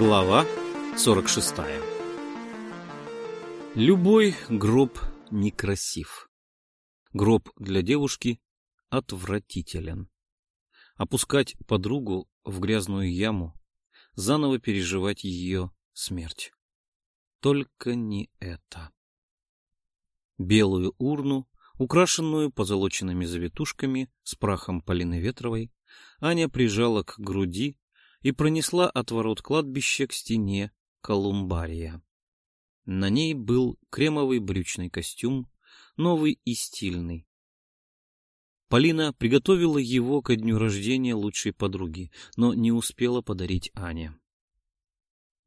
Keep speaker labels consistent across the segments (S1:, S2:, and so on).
S1: Глава 46 Любой гроб некрасив. Гроб для девушки отвратителен. Опускать подругу в грязную яму, заново переживать ее смерть. Только не это. Белую урну, украшенную позолоченными завитушками с прахом Полины Ветровой, Аня прижала к груди и пронесла от ворот кладбища к стене колумбария. На ней был кремовый брючный костюм, новый и стильный. Полина приготовила его ко дню рождения лучшей подруги, но не успела подарить Ане.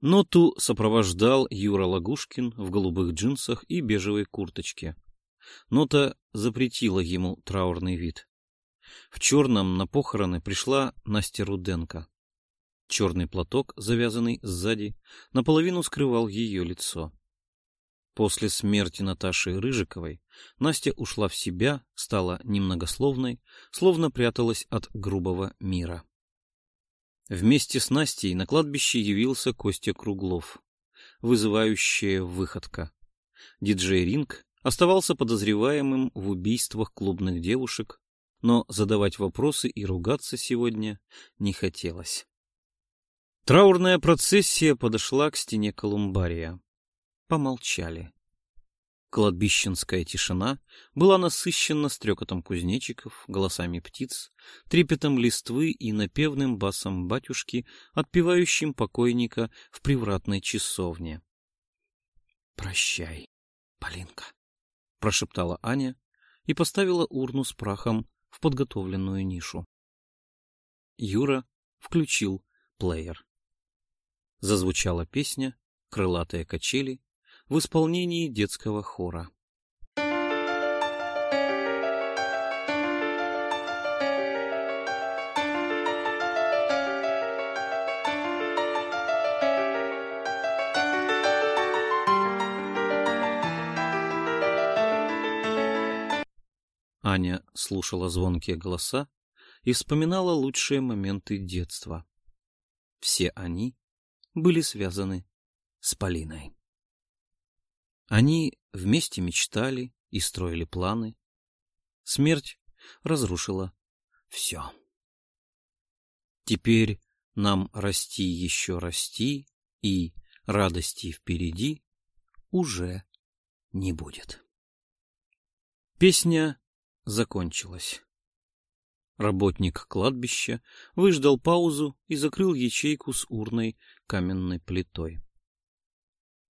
S1: Ноту сопровождал Юра Лагушкин в голубых джинсах и бежевой курточке. Нота запретила ему траурный вид. В черном на похороны пришла Настя Руденко. Черный платок, завязанный сзади, наполовину скрывал ее лицо. После смерти Наташи Рыжиковой Настя ушла в себя, стала немногословной, словно пряталась от грубого мира. Вместе с Настей на кладбище явился Костя Круглов. Вызывающая выходка. Диджей Ринг оставался подозреваемым в убийствах клубных девушек, но задавать вопросы и ругаться сегодня не хотелось. Траурная процессия подошла к стене колумбария. Помолчали. Кладбищенская тишина была насыщена стрекотом кузнечиков, голосами птиц, трепетом листвы и напевным басом батюшки, отпевающим покойника в привратной часовне. — Прощай, Полинка, — прошептала Аня и поставила урну с прахом в подготовленную нишу. Юра включил плеер зазвучала песня «Крылатые качели» в исполнении детского хора. Аня слушала звонкие голоса и вспоминала лучшие моменты детства. Все они были связаны с Полиной. Они вместе мечтали и строили планы. Смерть разрушила все. Теперь нам расти еще расти, и радости впереди уже не будет. Песня закончилась. Работник кладбища выждал паузу и закрыл ячейку с урной каменной плитой.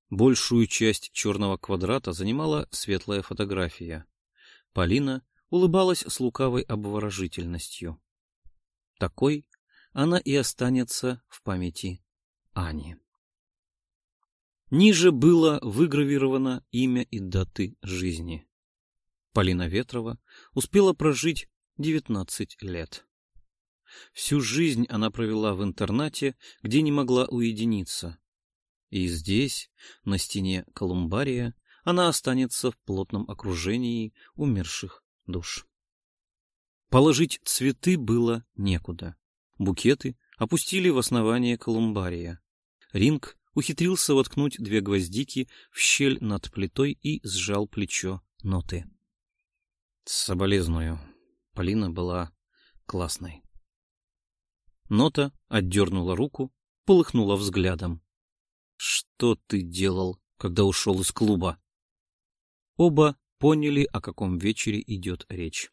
S1: Большую часть черного квадрата занимала светлая фотография. Полина улыбалась с лукавой обворожительностью. Такой она и останется в памяти Ани. Ниже было выгравировано имя и даты жизни. Полина Ветрова успела прожить 19 лет. Всю жизнь она провела в интернате, где не могла уединиться. И здесь, на стене колумбария, она останется в плотном окружении умерших душ. Положить цветы было некуда. Букеты опустили в основание колумбария. Ринг ухитрился воткнуть две гвоздики в щель над плитой и сжал плечо ноты. Соболезную. Полина была классной. Нота отдернула руку, полыхнула взглядом. — Что ты делал, когда ушел из клуба? Оба поняли, о каком вечере идет речь.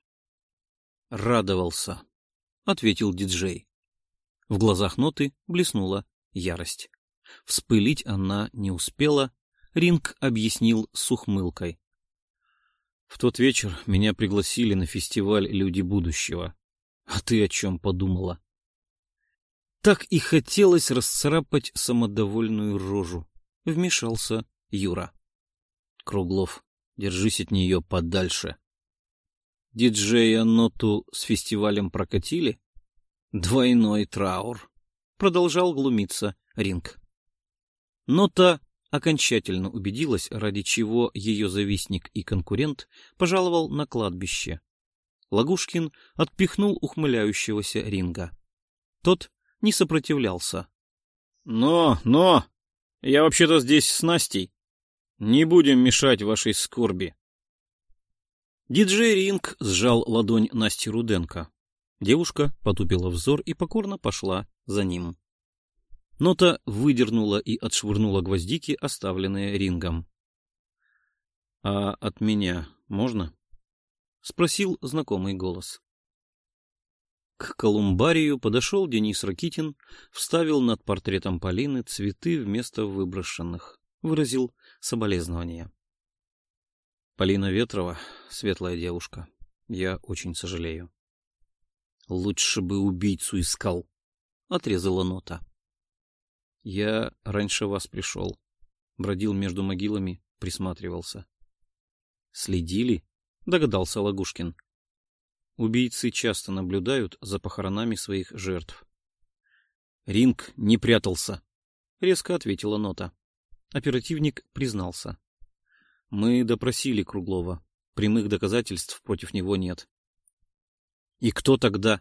S1: — Радовался, — ответил диджей. В глазах Ноты блеснула ярость. Вспылить она не успела, Ринг объяснил с ухмылкой. В тот вечер меня пригласили на фестиваль «Люди будущего». А ты о чем подумала? Так и хотелось расцарапать самодовольную рожу. Вмешался Юра. Круглов, держись от нее подальше. Диджея Ноту с фестивалем прокатили? Двойной траур. Продолжал глумиться Ринг. Нота окончательно убедилась, ради чего ее завистник и конкурент пожаловал на кладбище. Лагушкин отпихнул ухмыляющегося ринга. Тот не сопротивлялся. Но, но, я вообще-то здесь с Настей. Не будем мешать вашей скорби. Диджей Ринг сжал ладонь Насти Руденко. Девушка потупила взор и покорно пошла за ним. Нота выдернула и отшвырнула гвоздики, оставленные Рингом. — А от меня можно? — спросил знакомый голос. К колумбарию подошел Денис Ракитин, вставил над портретом Полины цветы вместо выброшенных, выразил соболезнования. Полина Ветрова — светлая девушка. Я очень сожалею. Лучше бы убийцу искал, — отрезала нота. Я раньше вас пришел. Бродил между могилами, присматривался. Следили? — догадался Лагушкин. Убийцы часто наблюдают за похоронами своих жертв. Ринг не прятался, — резко ответила нота. Оперативник признался. Мы допросили Круглова. Прямых доказательств против него нет. И кто тогда?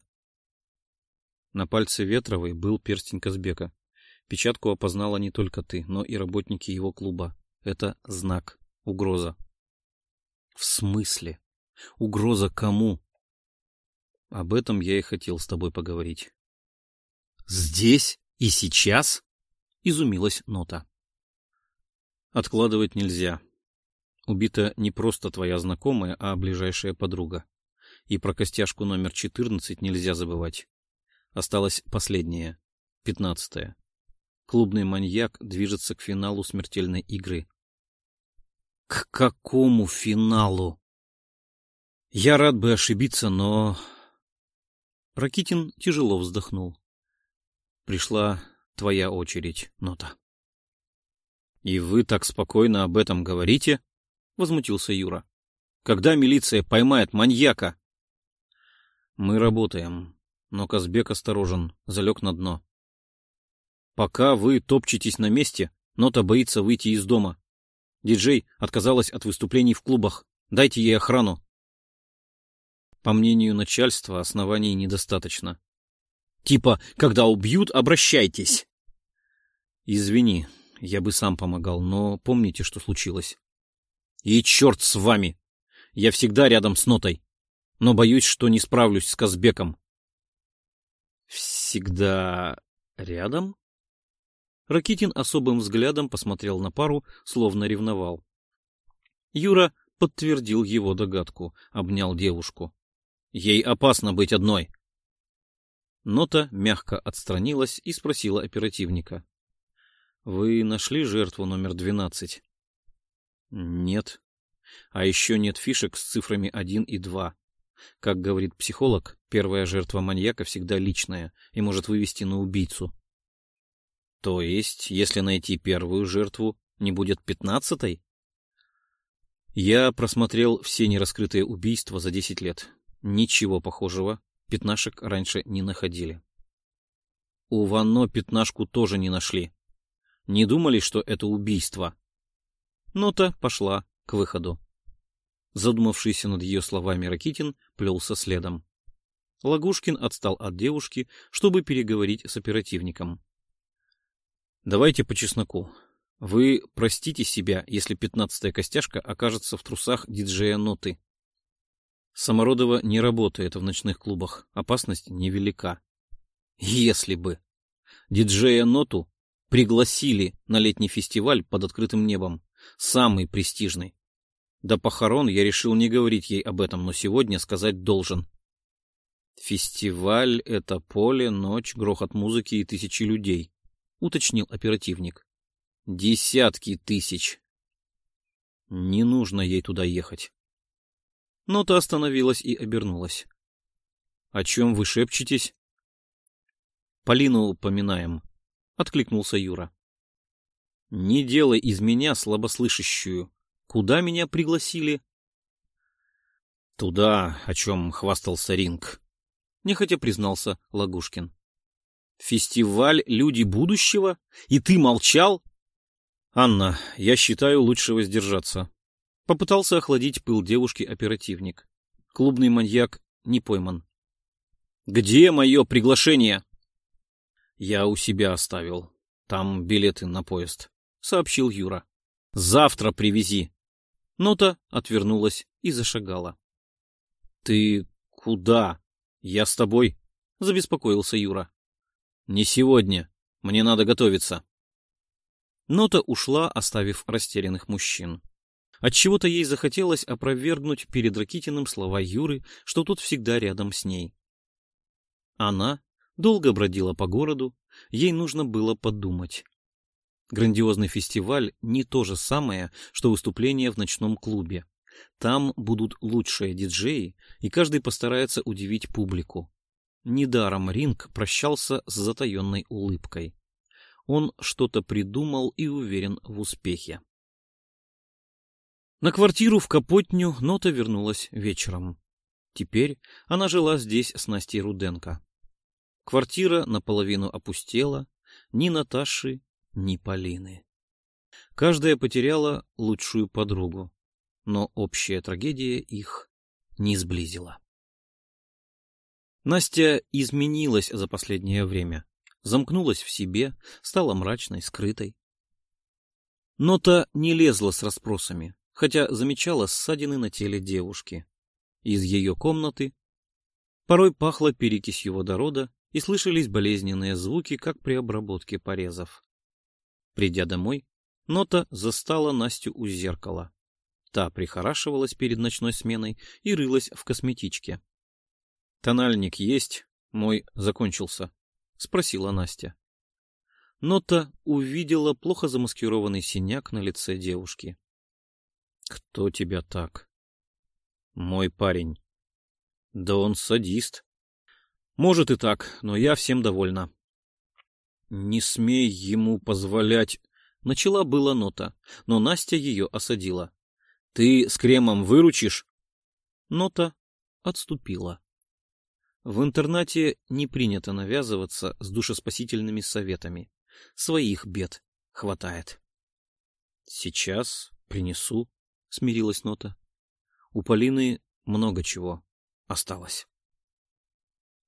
S1: На пальце Ветровой был перстень Казбека. Печатку опознала не только ты, но и работники его клуба. Это знак, угроза. В смысле? Угроза кому? Об этом я и хотел с тобой поговорить. Здесь и сейчас? Изумилась нота. Откладывать нельзя. Убита не просто твоя знакомая, а ближайшая подруга. И про костяшку номер 14 нельзя забывать. Осталось последнее, пятнадцатое. Клубный маньяк движется к финалу смертельной игры. К какому финалу? Я рад бы ошибиться, но Ракитин тяжело вздохнул. Пришла твоя очередь, Нота. — И вы так спокойно об этом говорите? — возмутился Юра. — Когда милиция поймает маньяка? — Мы работаем, но Казбек осторожен, залег на дно. Пока вы топчетесь на месте, Нота боится выйти из дома. Диджей отказалась от выступлений в клубах. Дайте ей охрану. По мнению начальства, оснований недостаточно. Типа, когда убьют, обращайтесь. Извини, я бы сам помогал, но помните, что случилось. И черт с вами! Я всегда рядом с нотой, но боюсь, что не справлюсь с Казбеком. Всегда рядом? Ракитин особым взглядом посмотрел на пару, словно ревновал. Юра подтвердил его догадку, обнял девушку. Ей опасно быть одной. Нота мягко отстранилась и спросила оперативника. — Вы нашли жертву номер двенадцать? — Нет. А еще нет фишек с цифрами один и два. Как говорит психолог, первая жертва маньяка всегда личная и может вывести на убийцу. — То есть, если найти первую жертву, не будет пятнадцатой? Я просмотрел все нераскрытые убийства за десять лет. Ничего похожего пятнашек раньше не находили. У Ванно пятнашку тоже не нашли. Не думали, что это убийство. Нота пошла к выходу. Задумавшийся над ее словами Ракитин плелся следом. Лагушкин отстал от девушки, чтобы переговорить с оперативником. «Давайте по чесноку. Вы простите себя, если пятнадцатая костяшка окажется в трусах диджея Ноты. Самородова не работает в ночных клубах. Опасность невелика. Если бы. Диджея Ноту пригласили на летний фестиваль под открытым небом. Самый престижный. До похорон я решил не говорить ей об этом, но сегодня сказать должен. Фестиваль — это поле, ночь, грохот музыки и тысячи людей, — уточнил оперативник. Десятки тысяч. Не нужно ей туда ехать. Но та остановилась и обернулась. — О чем вы шепчетесь? — Полину упоминаем, — откликнулся Юра. — Не делай из меня слабослышащую. Куда меня пригласили? — Туда, о чем хвастался Ринг, — нехотя признался Лагушкин. — Фестиваль «Люди будущего»? И ты молчал? — Анна, я считаю, лучше воздержаться. Попытался охладить пыл девушки оперативник. Клубный маньяк не пойман. «Где мое приглашение?» «Я у себя оставил. Там билеты на поезд, — сообщил Юра. — Завтра привези. Нота отвернулась и зашагала. — Ты куда? Я с тобой, — забеспокоился Юра. — Не сегодня. Мне надо готовиться. Нота ушла, оставив растерянных мужчин. Отчего-то ей захотелось опровергнуть перед Ракитиным слова Юры, что тот всегда рядом с ней. Она долго бродила по городу, ей нужно было подумать. Грандиозный фестиваль не то же самое, что выступление в ночном клубе. Там будут лучшие диджеи, и каждый постарается удивить публику. Недаром Ринг прощался с затаенной улыбкой. Он что-то придумал и уверен в успехе. На квартиру в Капотню Нота вернулась вечером. Теперь она жила здесь с Настей Руденко. Квартира наполовину опустела, ни Наташи, ни Полины. Каждая потеряла лучшую подругу, но общая трагедия их не сблизила. Настя изменилась за последнее время, замкнулась в себе, стала мрачной, скрытой. Нота не лезла с расспросами, хотя замечала ссадины на теле девушки. Из ее комнаты порой пахло перекисью водорода и слышались болезненные звуки, как при обработке порезов. Придя домой, Нота застала Настю у зеркала. Та прихорашивалась перед ночной сменой и рылась в косметичке. — Тональник есть? Мой закончился, — спросила Настя. Нота увидела плохо замаскированный синяк на лице девушки. Кто тебя так? Мой парень. Да он садист. Может и так, но я всем довольна. Не смей ему позволять. Начала была нота, но Настя ее осадила. Ты с кремом выручишь? Нота отступила. В интернате не принято навязываться с душеспасительными советами. Своих бед хватает. Сейчас принесу. — смирилась Нота. У Полины много чего осталось.